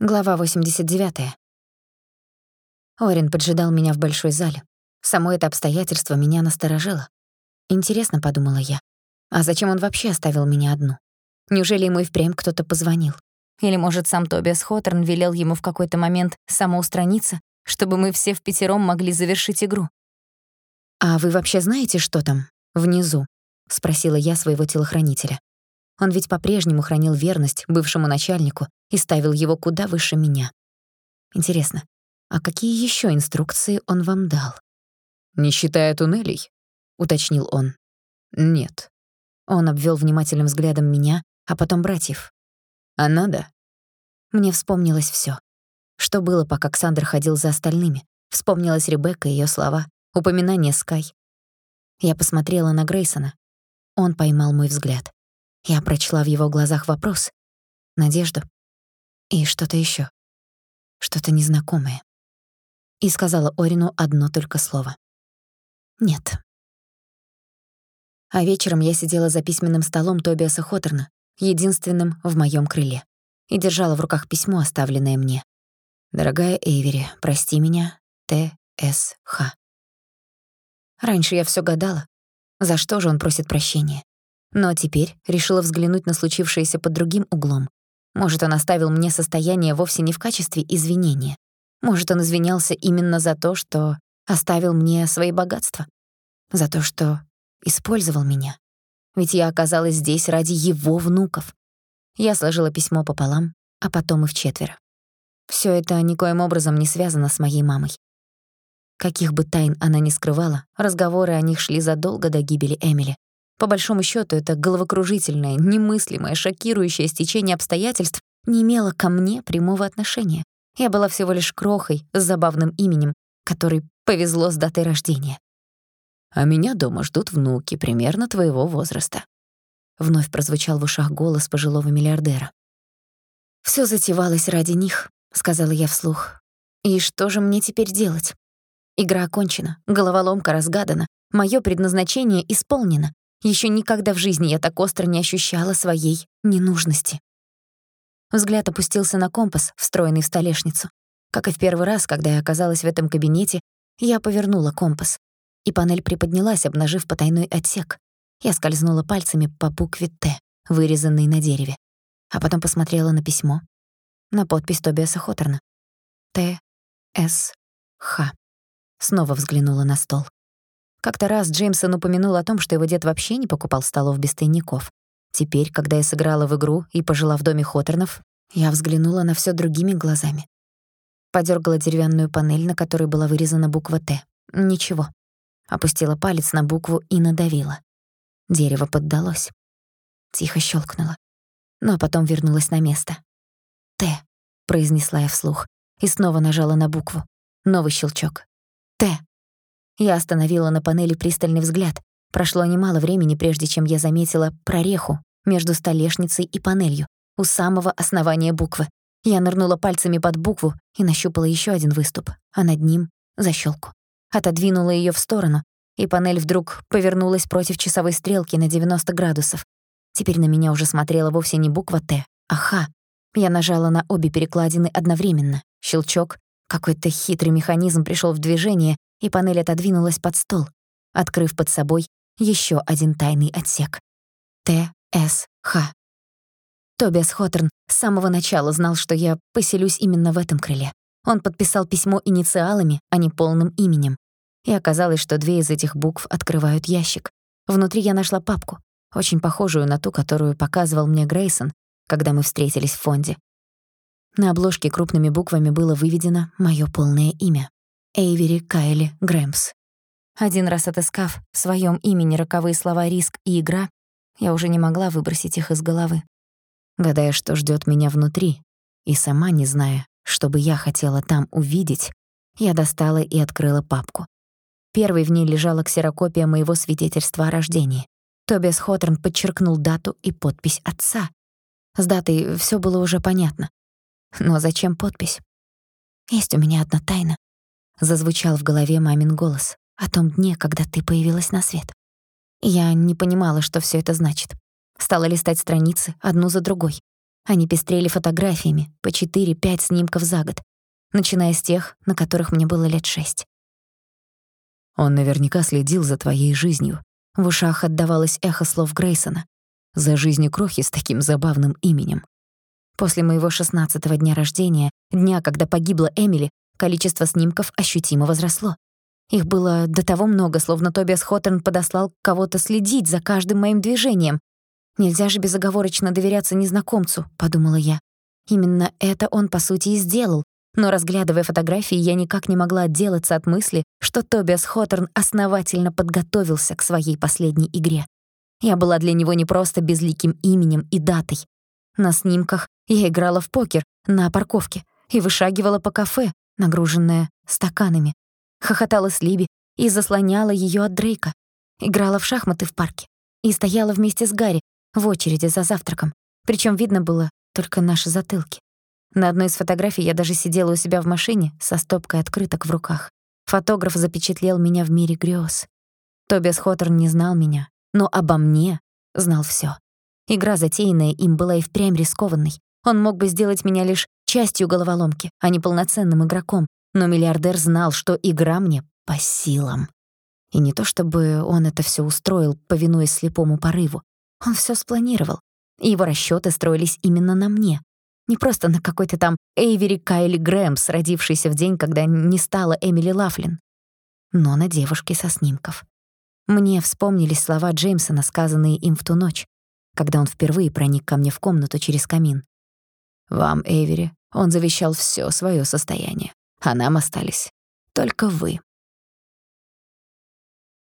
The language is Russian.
Глава 89. Орин поджидал меня в большой зале. Само это обстоятельство меня насторожило. Интересно, подумала я. А зачем он вообще оставил меня одну? Неужели ему и впрямь кто-то позвонил? Или, может, сам Тобиас Хоторн велел ему в какой-то момент самоустраниться, чтобы мы все в пятером могли завершить игру? «А вы вообще знаете, что там, внизу?» — спросила я своего телохранителя. Он ведь по-прежнему хранил верность бывшему начальнику и ставил его куда выше меня. Интересно, а какие ещё инструкции он вам дал? «Не считая туннелей?» — уточнил он. «Нет». Он обвёл внимательным взглядом меня, а потом братьев. «А надо?» Мне вспомнилось всё. Что было, пока Ксандр ходил за остальными. Вспомнилась Ребекка и её слова, упоминание Скай. Я посмотрела на Грейсона. Он поймал мой взгляд. Я прочла в его глазах вопрос, надежду и что-то ещё, что-то незнакомое. И сказала Орину одно только слово. «Нет». А вечером я сидела за письменным столом Тобиаса Хоторна, единственным в моём крыле, и держала в руках письмо, оставленное мне. «Дорогая Эйвери, прости меня, Т.С.Х.» Раньше я всё гадала, за что же он просит прощения. Но теперь решила взглянуть на случившееся под другим углом. Может, он оставил мне состояние вовсе не в качестве извинения. Может, он извинялся именно за то, что оставил мне свои богатства. За то, что использовал меня. Ведь я оказалась здесь ради его внуков. Я сложила письмо пополам, а потом и в четверо. Всё это никоим образом не связано с моей мамой. Каких бы тайн она ни скрывала, разговоры о них шли задолго до гибели Эмили. По большому счету, это головокружительное, немыслимое, шокирующее стечение обстоятельств не имело ко мне прямого отношения. Я была всего лишь крохой с забавным именем, которой повезло с датой рождения. «А меня дома ждут внуки примерно твоего возраста», — вновь прозвучал в ушах голос пожилого миллиардера. «Всё затевалось ради них», — сказала я вслух. «И что же мне теперь делать? Игра окончена, головоломка разгадана, моё предназначение исполнено. Ещё никогда в жизни я так остро не ощущала своей ненужности. Взгляд опустился на компас, встроенный в столешницу. Как и в первый раз, когда я оказалась в этом кабинете, я повернула компас, и панель приподнялась, обнажив потайной отсек. Я скользнула пальцами по букве «Т», вырезанной на дереве, а потом посмотрела на письмо, на подпись Тобиаса Хоторна. «Т. С. Х». Снова взглянула на стол. Как-то раз Джеймсон упомянул о том, что его дед вообще не покупал столов без тайников. Теперь, когда я сыграла в игру и пожила в доме Хоторнов, я взглянула на всё другими глазами. Подёргала деревянную панель, на которой была вырезана буква «Т». Ничего. Опустила палец на букву и надавила. Дерево поддалось. Тихо щёлкнуло. Но потом вернулось на место. «Т», — произнесла я вслух, и снова нажала на букву. Новый щелчок. «Т». Я остановила на панели пристальный взгляд. Прошло немало времени, прежде чем я заметила прореху между столешницей и панелью, у самого основания буквы. Я нырнула пальцами под букву и нащупала ещё один выступ, а над ним — защёлку. Отодвинула её в сторону, и панель вдруг повернулась против часовой стрелки на 90 градусов. Теперь на меня уже смотрела вовсе не буква «Т», а «Х». Я нажала на обе перекладины одновременно. Щелчок, какой-то хитрый механизм пришёл в движение, и панель отодвинулась под стол, открыв под собой ещё один тайный отсек. Т.С.Х. Тобиас Хоторн с самого начала знал, что я поселюсь именно в этом крыле. Он подписал письмо инициалами, а не полным именем. И оказалось, что две из этих букв открывают ящик. Внутри я нашла папку, очень похожую на ту, которую показывал мне Грейсон, когда мы встретились в фонде. На обложке крупными буквами было выведено моё полное имя. Эйвери Кайли Грэмс. Один раз отыскав в своём имени роковые слова «риск» и «игра», я уже не могла выбросить их из головы. Гадая, что ждёт меня внутри, и сама не зная, что бы я хотела там увидеть, я достала и открыла папку. Первой в ней лежала ксерокопия моего свидетельства о рождении. Тобиас Хоторн подчеркнул дату и подпись отца. С датой всё было уже понятно. Но зачем подпись? Есть у меня одна тайна, зазвучал в голове мамин голос о том дне, когда ты появилась на свет. Я не понимала, что всё это значит. Стала листать страницы одну за другой. Они пестрели фотографиями, по 4-5 снимков за год, начиная с тех, на которых мне было лет шесть. Он наверняка следил за твоей жизнью. В ушах отдавалось эхо слов Грейсона. За жизнью крохи с таким забавным именем. После моего шестнадцатого дня рождения, дня, когда погибла Эмили, количество снимков ощутимо возросло. Их было до того много, словно Тобиас Хоттерн подослал кого-то следить за каждым моим движением. «Нельзя же безоговорочно доверяться незнакомцу», — подумала я. Именно это он, по сути, и сделал. Но, разглядывая фотографии, я никак не могла отделаться от мысли, что Тобиас Хоттерн основательно подготовился к своей последней игре. Я была для него не просто безликим именем и датой. На снимках я играла в покер на парковке и вышагивала по кафе, нагруженная стаканами. Хохотала с Либи и заслоняла её от Дрейка. Играла в шахматы в парке и стояла вместе с Гарри в очереди за завтраком. Причём видно было только наши затылки. На одной из фотографий я даже сидела у себя в машине со стопкой открыток в руках. Фотограф запечатлел меня в мире грёз. Тобиас Хоттерн не знал меня, но обо мне знал всё. Игра, затеянная им, была и впрямь рискованной. Он мог бы сделать меня лишь частью головоломки, а не полноценным игроком, но миллиардер знал, что игра мне по силам. И не то чтобы он это всё устроил, повинуясь слепому порыву. Он всё спланировал, и его расчёты строились именно на мне. Не просто на какой-то там Эйвери Кайли Грэмс, родившейся в день, когда не стала Эмили Лафлин, но на девушке со снимков. Мне вспомнились слова Джеймсона, сказанные им в ту ночь, когда он впервые проник ко мне в комнату через камин. «Вам, Эйвери, он завещал всё своё состояние, а нам остались только вы».